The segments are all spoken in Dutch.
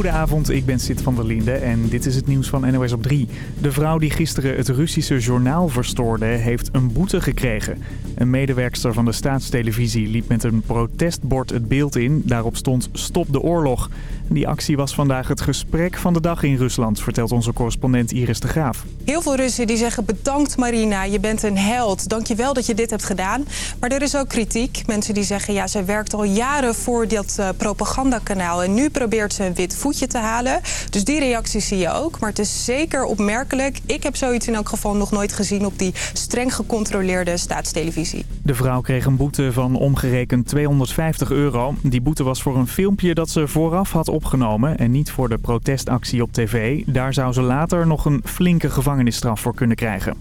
Goedenavond, ik ben Sid van der Linde en dit is het nieuws van NOS op 3. De vrouw die gisteren het Russische journaal verstoorde heeft een boete gekregen. Een medewerkster van de staatstelevisie liep met een protestbord het beeld in. Daarop stond Stop de oorlog. Die actie was vandaag het gesprek van de dag in Rusland, vertelt onze correspondent Iris de Graaf. Heel veel Russen die zeggen bedankt Marina, je bent een held. Dankjewel dat je dit hebt gedaan. Maar er is ook kritiek. Mensen die zeggen ja, zij werkt al jaren voor dat uh, propagandakanaal. En nu probeert ze een wit voetje te halen. Dus die reacties zie je ook. Maar het is zeker opmerkelijk. Ik heb zoiets in elk geval nog nooit gezien op die streng gecontroleerde staatstelevisie. De vrouw kreeg een boete van omgerekend 250 euro. Die boete was voor een filmpje dat ze vooraf had opgenomen en niet voor de protestactie op tv. Daar zou ze later nog een flinke gevangenisstraf voor kunnen krijgen.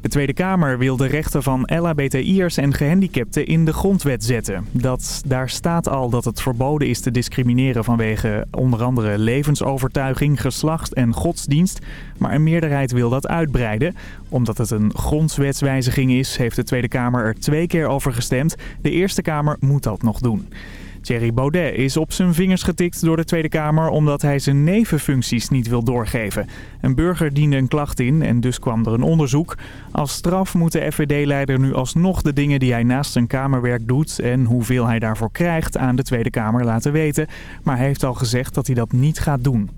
De Tweede Kamer wil de rechten van LHBTI'ers en gehandicapten in de grondwet zetten. Dat, daar staat al dat het verboden is te discrimineren vanwege onder andere levensovertuiging, geslacht en godsdienst. Maar een meerderheid wil dat uitbreiden. Omdat het een grondwetswijziging is, heeft de Tweede Kamer er twee keer over gestemd. De Eerste Kamer moet dat nog doen. Thierry Baudet is op zijn vingers getikt door de Tweede Kamer omdat hij zijn nevenfuncties niet wil doorgeven. Een burger diende een klacht in en dus kwam er een onderzoek. Als straf moet de FVD-leider nu alsnog de dingen die hij naast zijn kamerwerk doet en hoeveel hij daarvoor krijgt aan de Tweede Kamer laten weten. Maar hij heeft al gezegd dat hij dat niet gaat doen.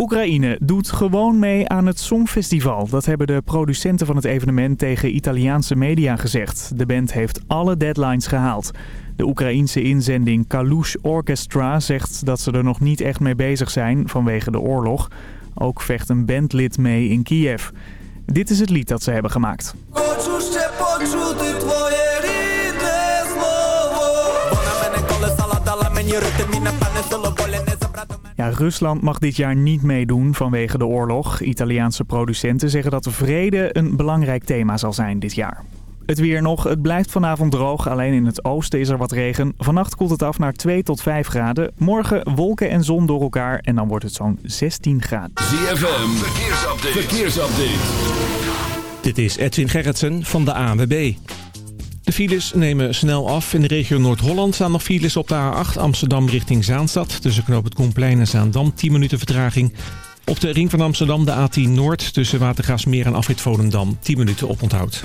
Oekraïne doet gewoon mee aan het Songfestival. Dat hebben de producenten van het evenement tegen Italiaanse media gezegd. De band heeft alle deadlines gehaald. De Oekraïense inzending Kalush Orchestra zegt dat ze er nog niet echt mee bezig zijn vanwege de oorlog. Ook vecht een bandlid mee in Kiev. Dit is het lied dat ze hebben gemaakt. Ja, Rusland mag dit jaar niet meedoen vanwege de oorlog. Italiaanse producenten zeggen dat de vrede een belangrijk thema zal zijn dit jaar. Het weer nog. Het blijft vanavond droog. Alleen in het oosten is er wat regen. Vannacht koelt het af naar 2 tot 5 graden. Morgen wolken en zon door elkaar. En dan wordt het zo'n 16 graden. ZFM. Verkeersupdate. Verkeersupdate. Dit is Edwin Gerritsen van de ANWB. De files nemen snel af. In de regio Noord-Holland staan nog files op de A8 Amsterdam richting Zaanstad. Tussen knoop het Koenplein en Zaandam 10 minuten vertraging. Op de ring van Amsterdam de A10 Noord tussen Watergraafsmeer en Afrit Volendam 10 minuten oponthoud.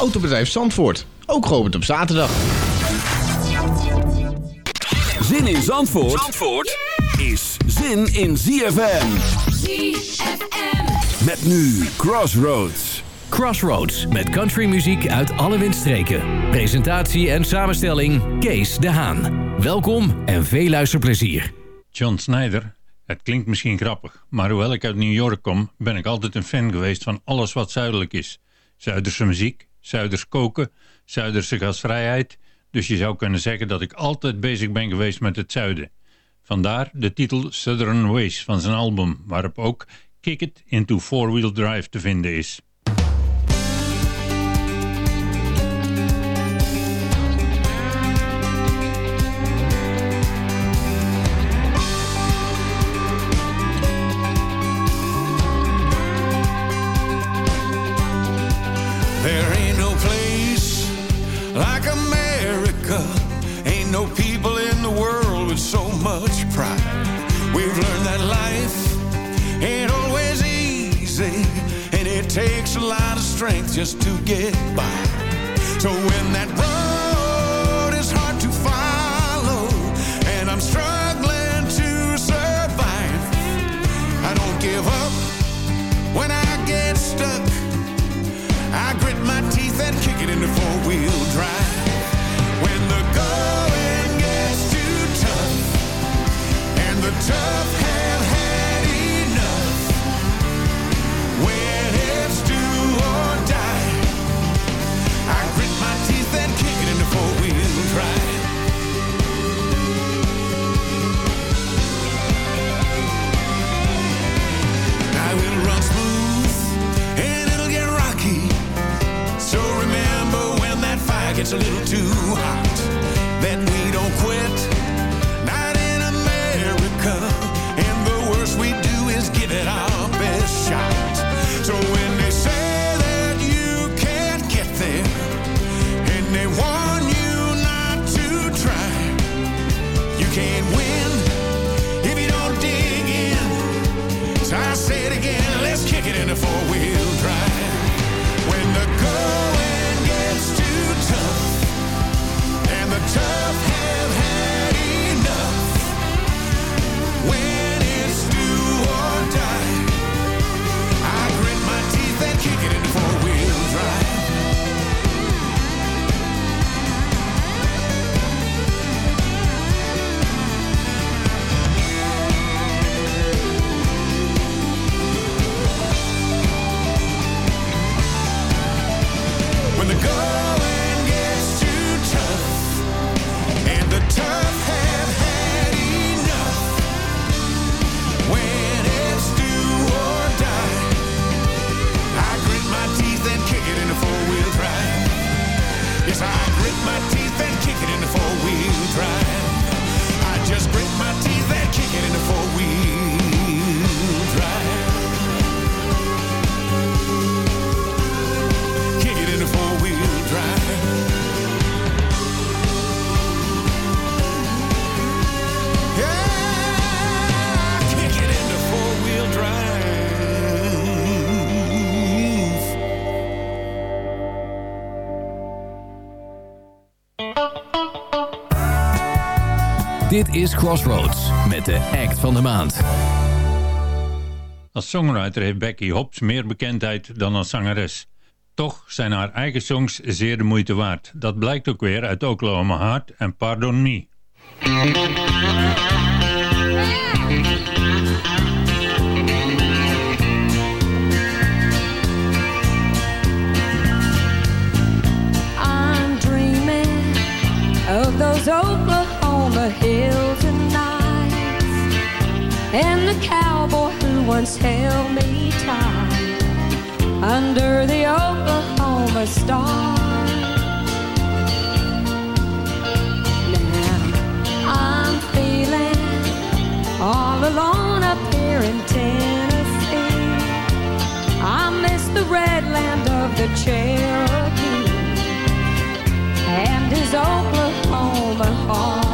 Autobedrijf Zandvoort. Ook geopend op zaterdag. Zin in Zandvoort, Zandvoort is zin in ZFM. ZFM. Met nu Crossroads. Crossroads met countrymuziek uit alle windstreken. Presentatie en samenstelling Kees de Haan. Welkom en veel luisterplezier. John Snyder, het klinkt misschien grappig, maar hoewel ik uit New York kom, ben ik altijd een fan geweest van alles wat zuidelijk is. Zuiderse muziek, Zuiders koken, Zuiderse gasvrijheid. Dus je zou kunnen zeggen dat ik altijd bezig ben geweest met het zuiden. Vandaar de titel Southern Ways van zijn album, waarop ook Kick It into Four Wheel Drive te vinden is. Just to get by. So when that gets a little too hot, then we don't quit. Not in America. And the worst we do is give it our best shot. So when they say that you can't get there, and they warn you not to try, you can't win if you don't dig in. So I say it again, let's kick it in the four wheels. Dit is Crossroads met de act van de maand. Als songwriter heeft Becky Hobbs meer bekendheid dan als zangeres. Toch zijn haar eigen songs zeer de moeite waard. Dat blijkt ook weer uit Oklahoma Heart en Pardon Me. I'm dreaming of those Oklahoma on the hill tonight. And the cowboy who once held me tight Under the Oklahoma star Now I'm feeling all alone up here in Tennessee. I miss the red land of the Cherokee and his Oklahoma heart.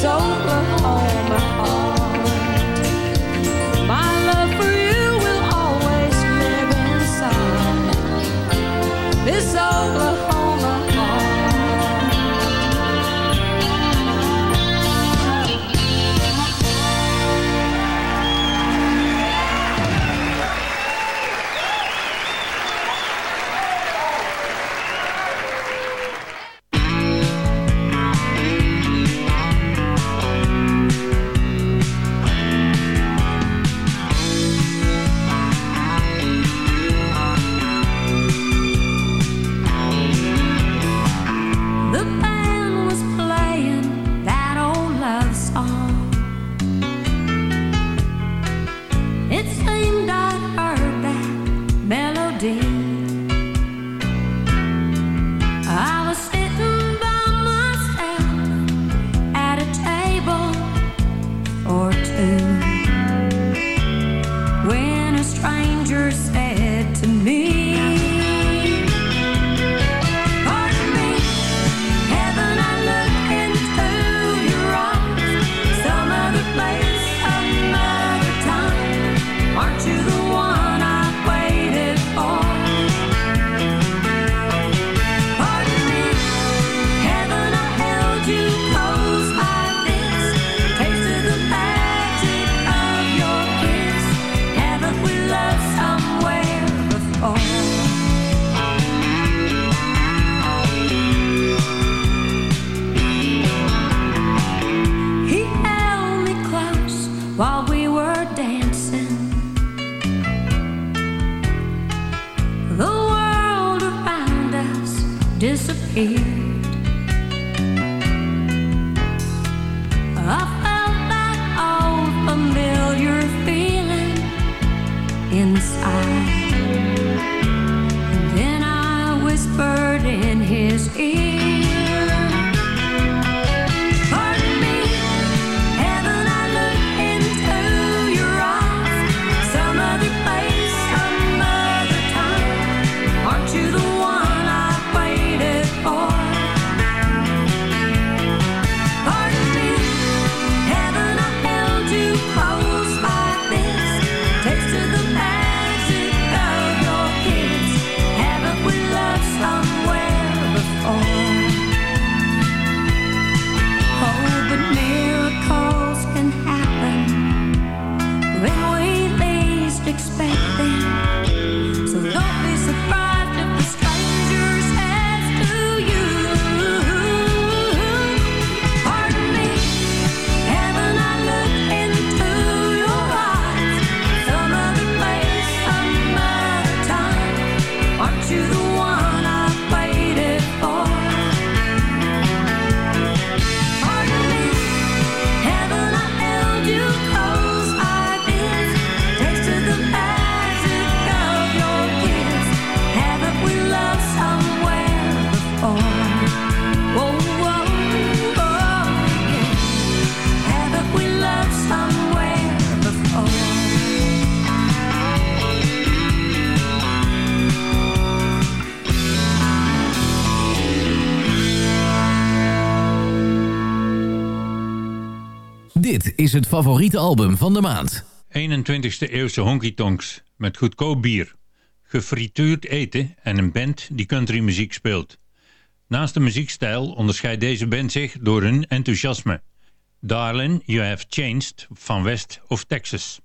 so disappear. Dit is het favoriete album van de maand. 21e eeuwse honky tonks met goedkoop bier, gefrituurd eten en een band die countrymuziek speelt. Naast de muziekstijl onderscheidt deze band zich door hun enthousiasme. Darling, You Have Changed van West of Texas.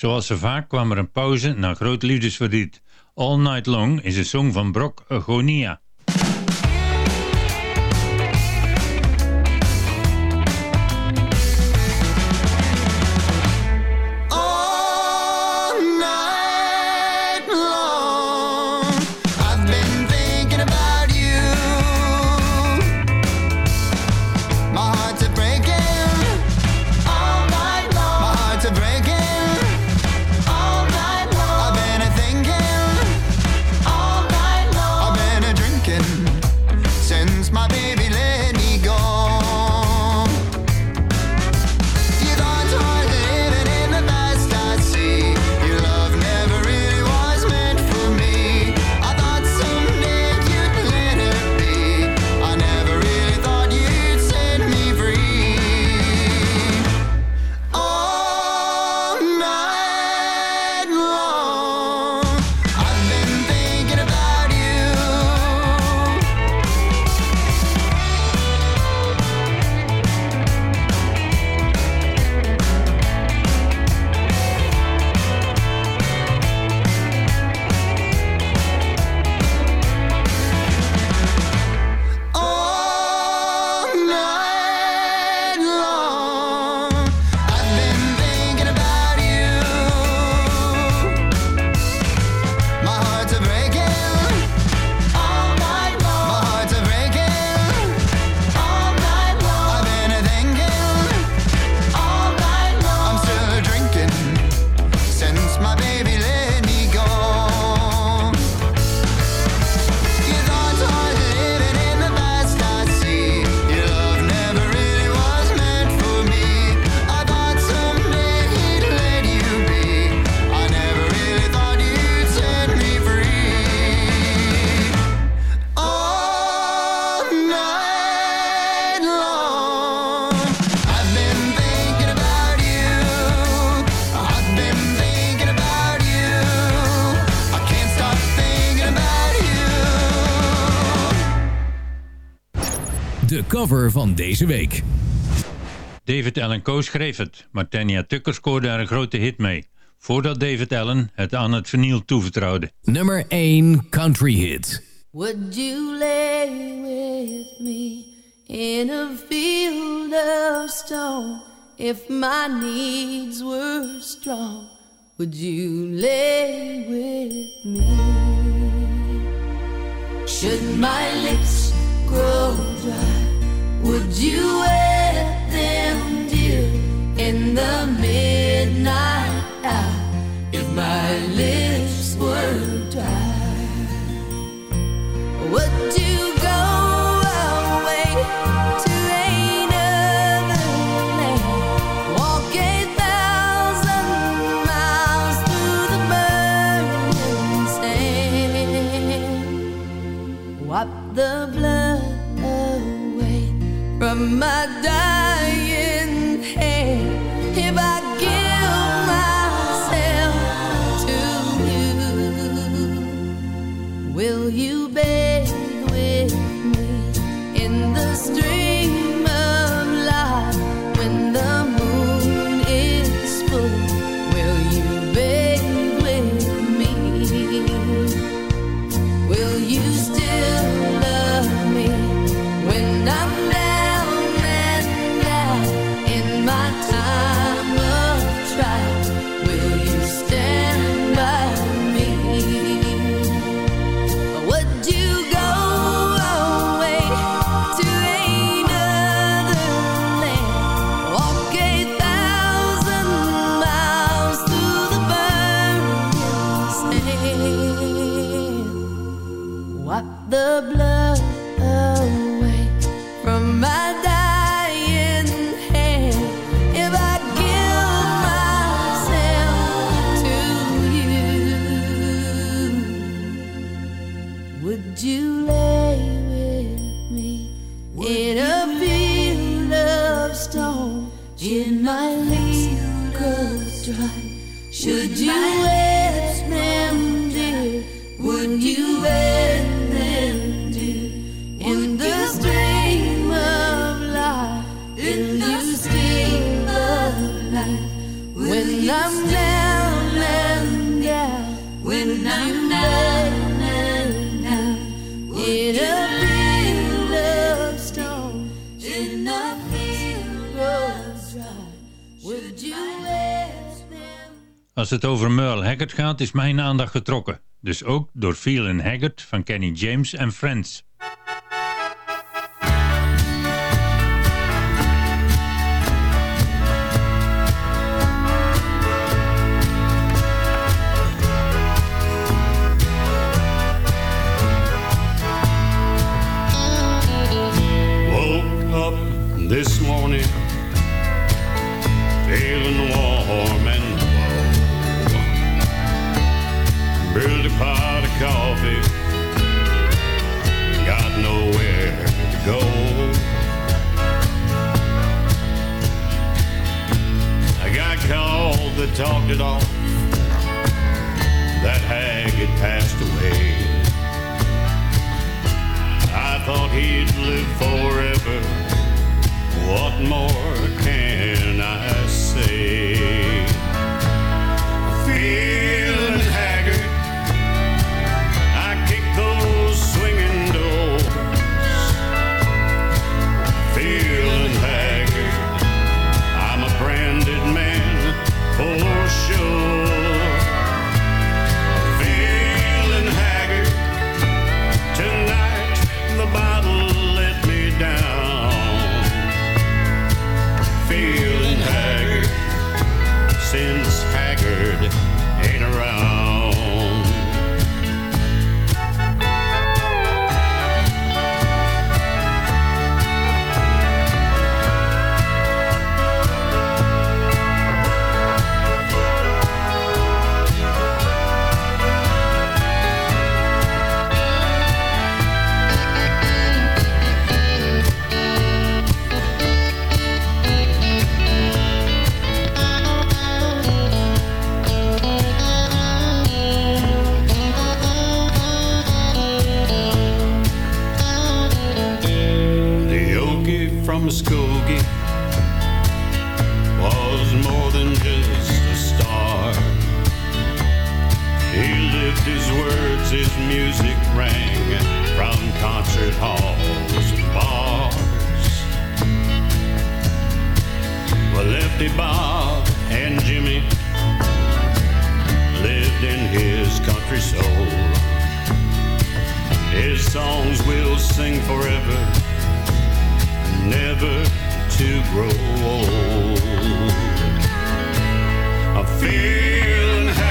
Zoals ze vaak kwam er een pauze na groot liefdesverdriet. All Night Long is een song van Brock Gonia. cover van deze week. David Allen Co schreef het, maar Tania Tucker scoorde daar een grote hit mee. Voordat David Allen het aan het verniel toevertrouwde. Nummer 1 Country Hit. Would you lay with me in a field of stone? If my needs were strong, would you lay with me? Should my lips grow dry? Would you let them dear in the midnight hour if my lips were dry? Would you go away to another land? Walk a thousand miles through the burning sand? Wipe the blood from my dying hand if I give myself to you? Will you bathe with me in the street? Als het over Merle Haggard gaat is mijn aandacht getrokken. Dus ook door Feelin' Haggard van Kenny James en Friends. Muskogee was more than just a star. He lived his words, his music rang from concert halls and bars. Well, Lefty Bob and Jimmy lived in his country soul. His songs will sing forever, never to grow old. I'm feeling haggard.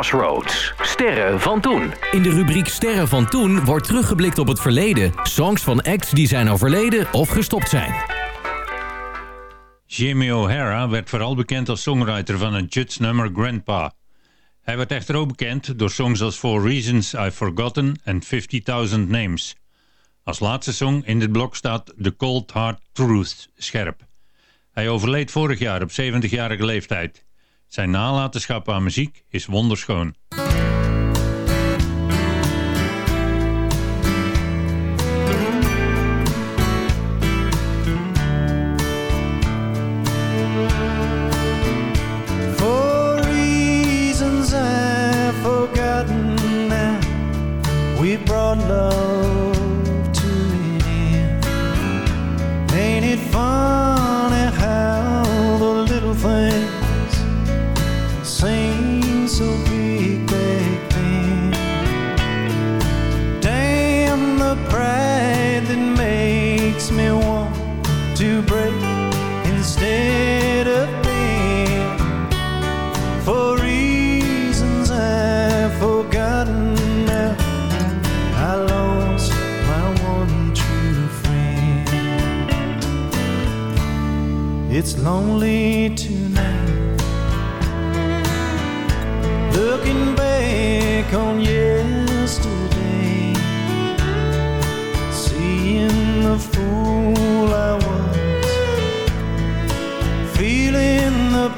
Crossroads. Sterren van toen. In de rubriek Sterren van toen wordt teruggeblikt op het verleden. Songs van acts die zijn overleden of gestopt zijn. Jimmy O'Hara werd vooral bekend als songwriter van het Juts nummer Grandpa. Hij werd echter ook bekend door songs als For Reasons I've Forgotten en 50.000 Names. Als laatste song in dit blok staat The Cold Hard Truth scherp. Hij overleed vorig jaar op 70-jarige leeftijd. Zijn nalatenschap aan muziek is wonderschoon.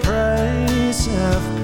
Praise. price of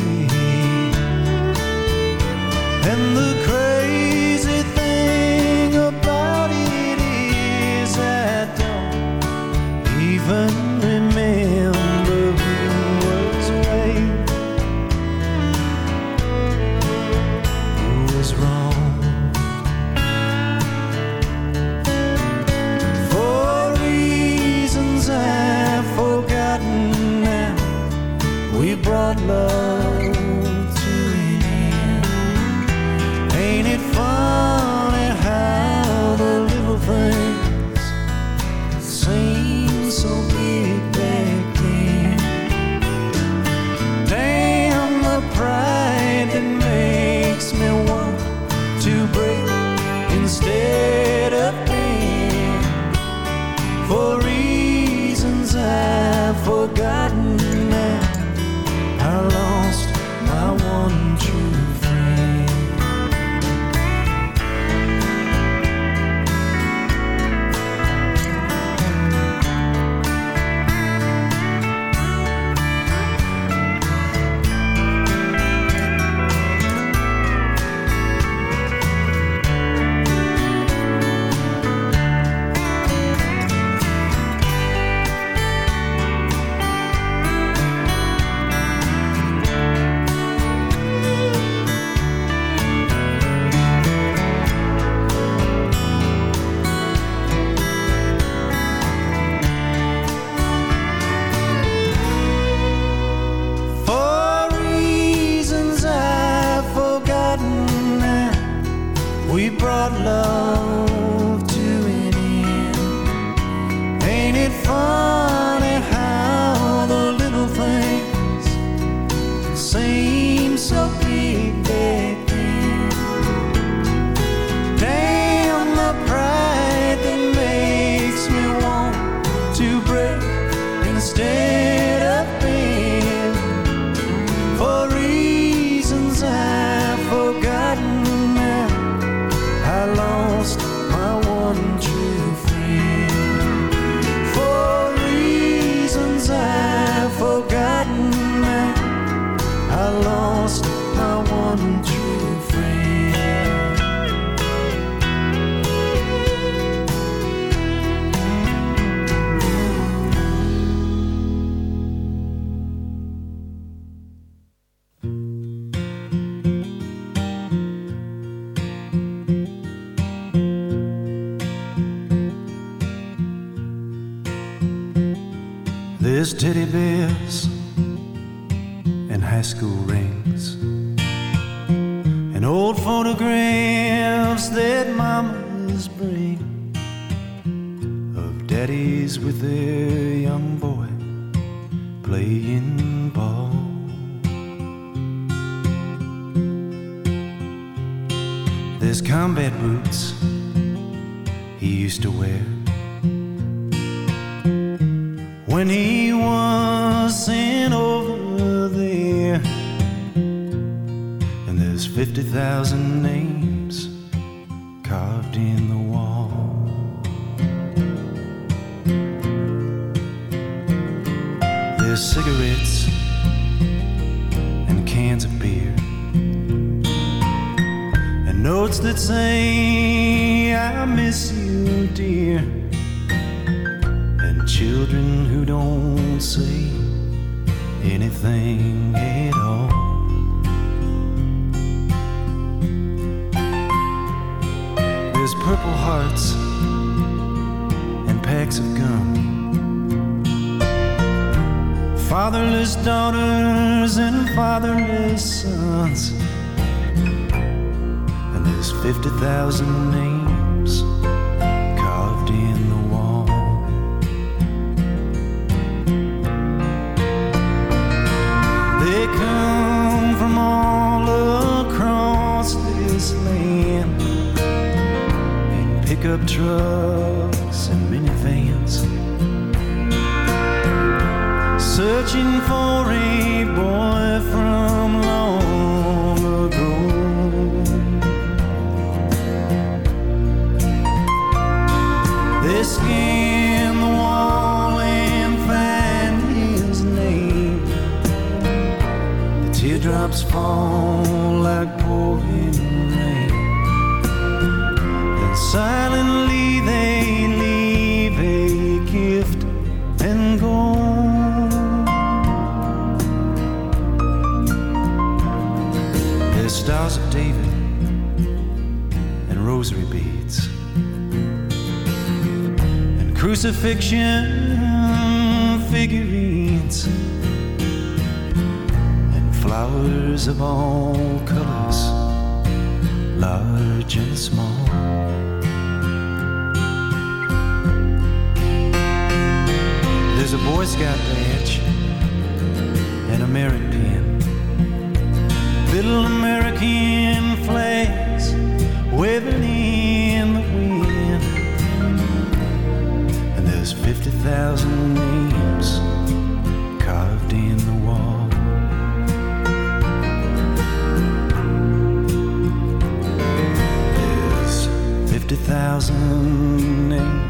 love. school rings and old photographs that mamas bring of daddies with their young boy playing ball. There's combat boots he used to wear 50,000 names carved in the wall. There's cigarettes and cans of beer and notes that say, I miss you, dear. And children who don't say anything at all. There's purple hearts and packs of gum. Fatherless daughters and fatherless sons. And there's 50,000 names pickup trucks and minivans, searching for a boy from long ago. They scan the wall and find his name. The teardrops fall like pouring rain. Then crucifixion figurines and flowers of all colors, large and small. There's a Boy Scout badge and a merit pin, little American flags waving in 50,000 names carved in the wall. There's 50,000 names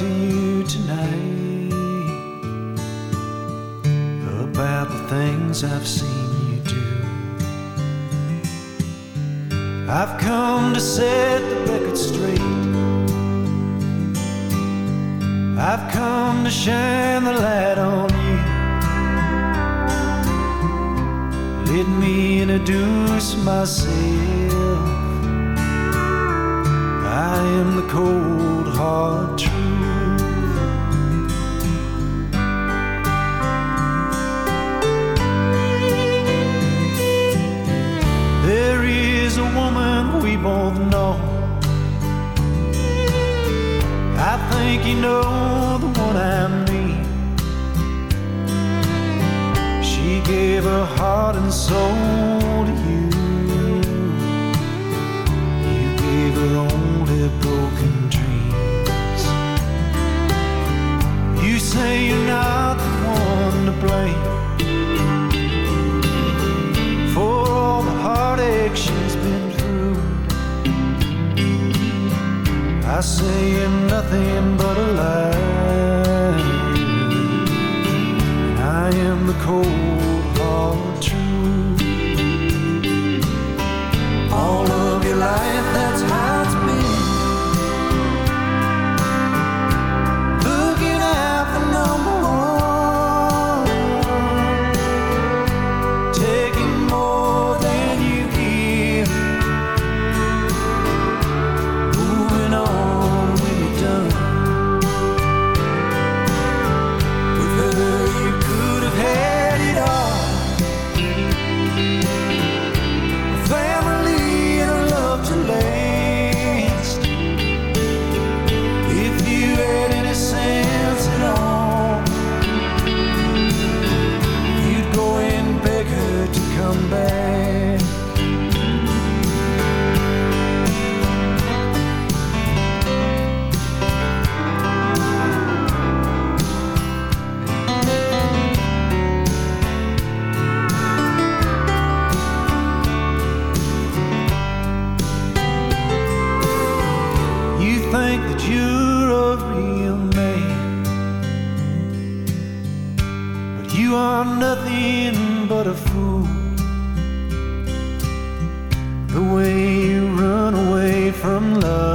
to you tonight about the things I've seen heart and soul to you. You gave her only broken dreams. You say you're not the one to blame for all the heartache she's been through. I say you're nothing but a lie. I am the cold the way you run away from love.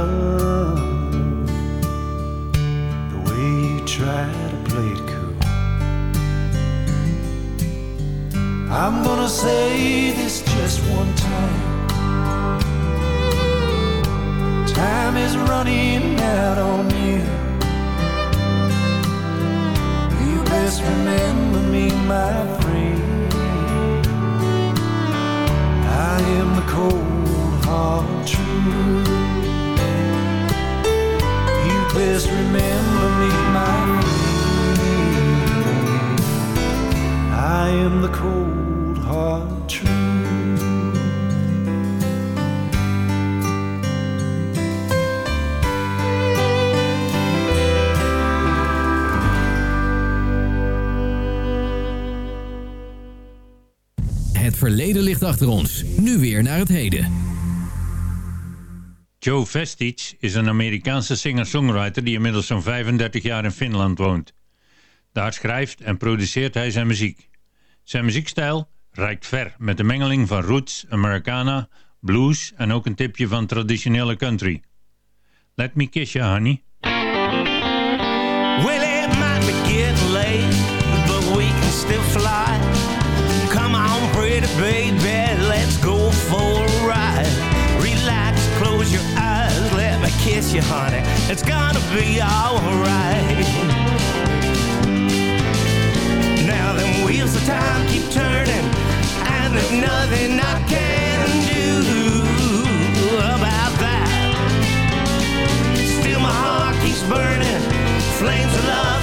ons. Nu weer naar het heden. Joe Festich is een Amerikaanse singer-songwriter die inmiddels zo'n 35 jaar in Finland woont. Daar schrijft en produceert hij zijn muziek. Zijn muziekstijl reikt ver met de mengeling van roots, Americana, blues en ook een tipje van traditionele country. Let me kiss you, honey. Well, it might be getting late, but we can still fly. Come on, pretty baby. kiss you, honey. It's gonna be alright. Now them wheels of time keep turning, and there's nothing I can do about that. Still my heart keeps burning, flames of love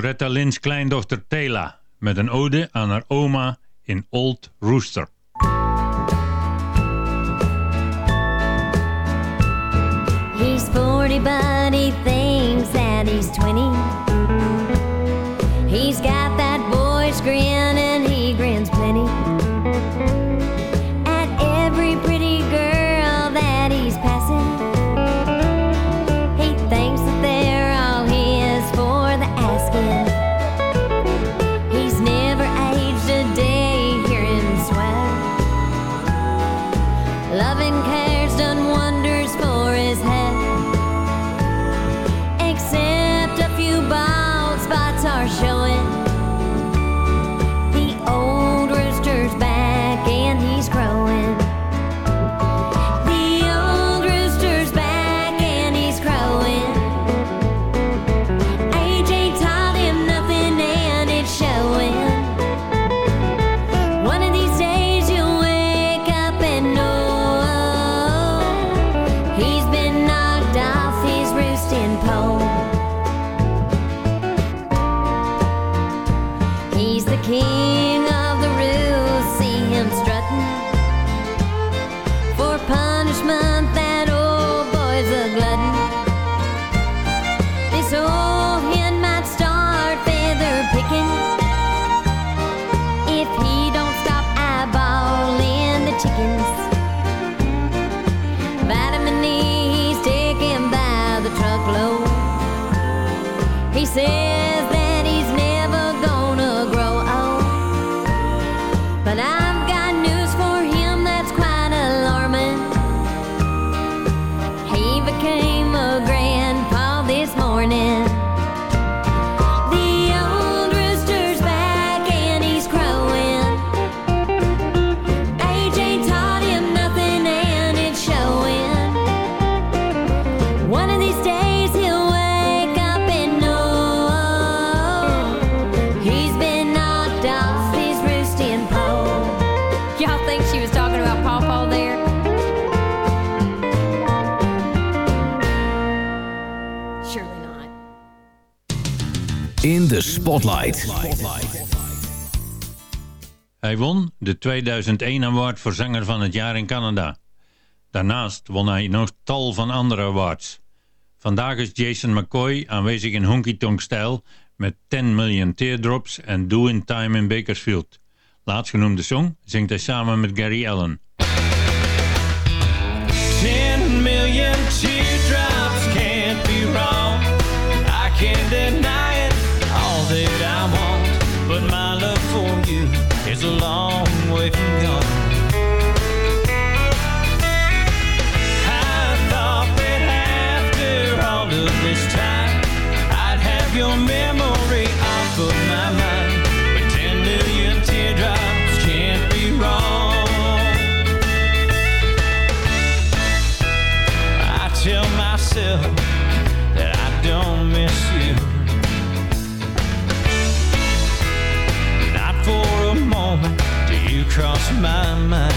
Loretta Lynn's kleindochter Tela met een ode aan haar oma in Old Rooster. He's Spotlight. Hij won de 2001 Award voor Zanger van het Jaar in Canada. Daarnaast won hij nog tal van andere awards. Vandaag is Jason McCoy aanwezig in honky tonk stijl met 10 Million Teardrops en Do In Time in Bakersfield. Laatstgenoemde song zingt hij samen met Gary Allen. 10 million teardrops can't be wrong. I can't my mind.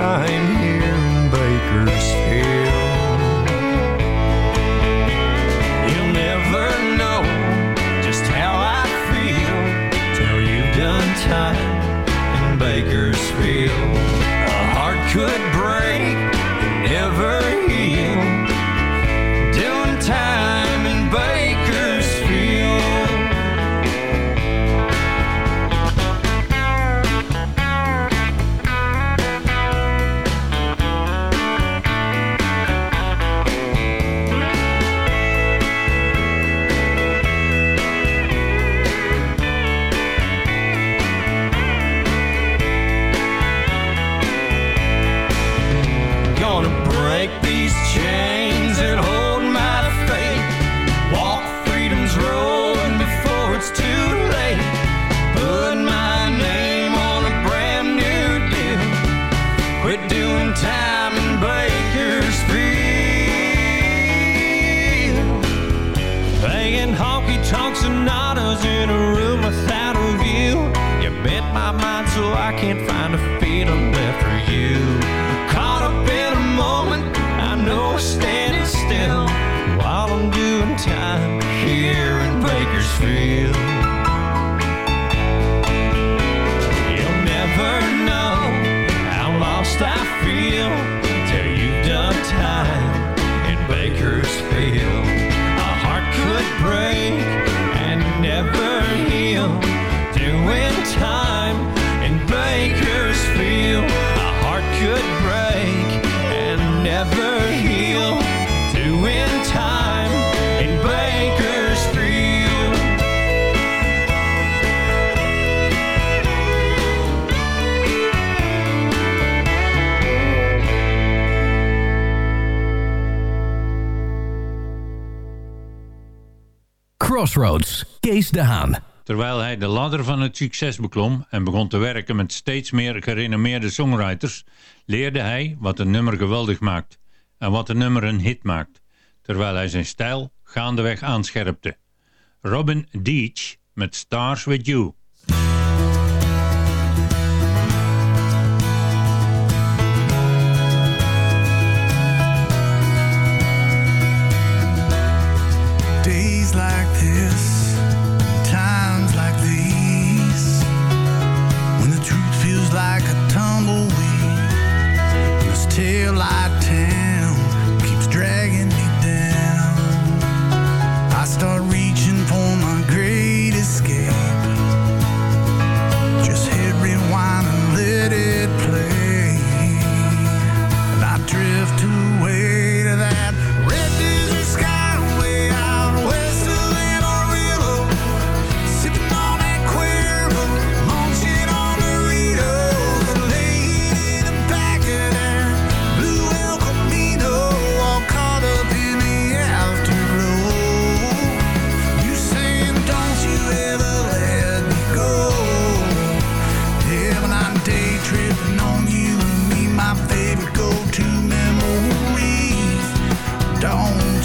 time. you in time in Bakersfield, a heart could break and never heal. Do in time in Bakersfield. Crossroads, Case de Haan. terwijl hij de ladder van het succes beklom en begon te werken met steeds meer gerenommeerde songwriters, leerde hij wat een nummer geweldig maakt en wat een nummer een hit maakt, terwijl hij zijn stijl gaandeweg aanscherpte. Robin Deach met Stars With You.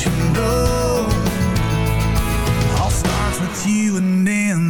you know with you and then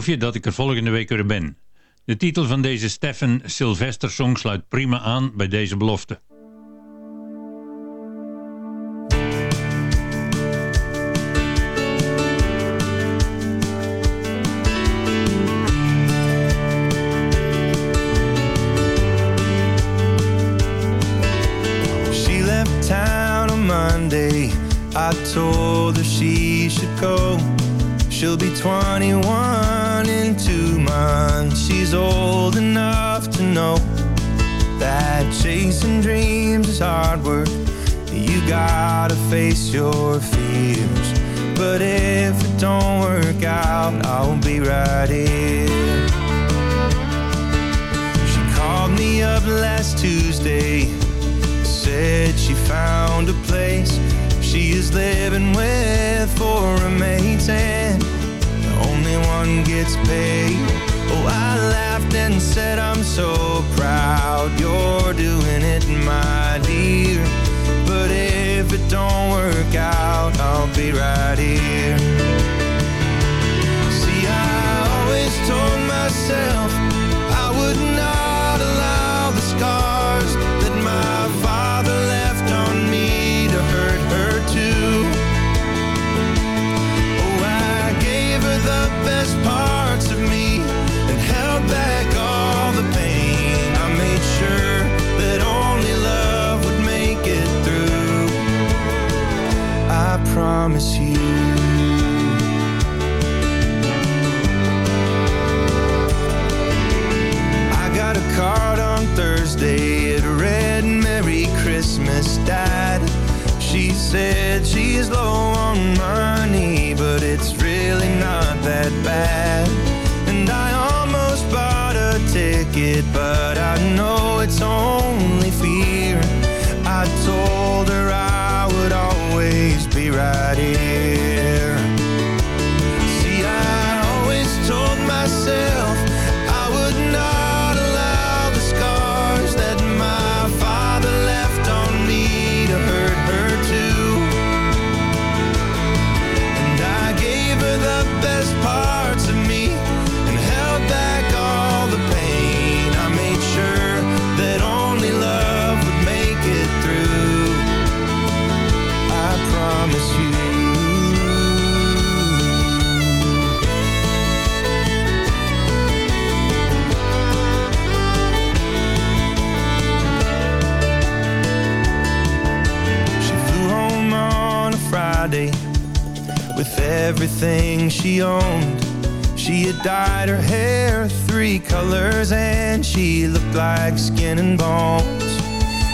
beloof je dat ik er volgende week weer ben. De titel van deze Stefan Sylvester song sluit prima aan bij deze belofte. I told her she should go. She'll be 21 in two She's old enough to know that chasing dreams is hard work. You gotta face your fears. But if it don't work out, I'll be right here. She called me up last Tuesday said she found a place she is living with for roommates and the only one gets paid. Oh, I said, I'm so proud you're doing it, my dear. But if it don't work out, I'll be right here. See, I always told myself I would not allow the scars promise you. I got a card on Thursday. It read Merry Christmas, Dad. She said she's low on money, but it's really not that bad. And I almost bought a ticket, but I know it's only right here. See, I always told myself Friday with everything she owned. She had dyed her hair three colors and she looked like skin and bones.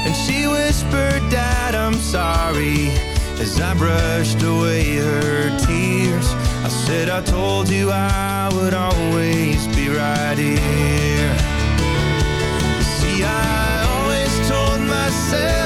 And she whispered, Dad, I'm sorry, as I brushed away her tears. I said, I told you I would always be right here. See, I always told myself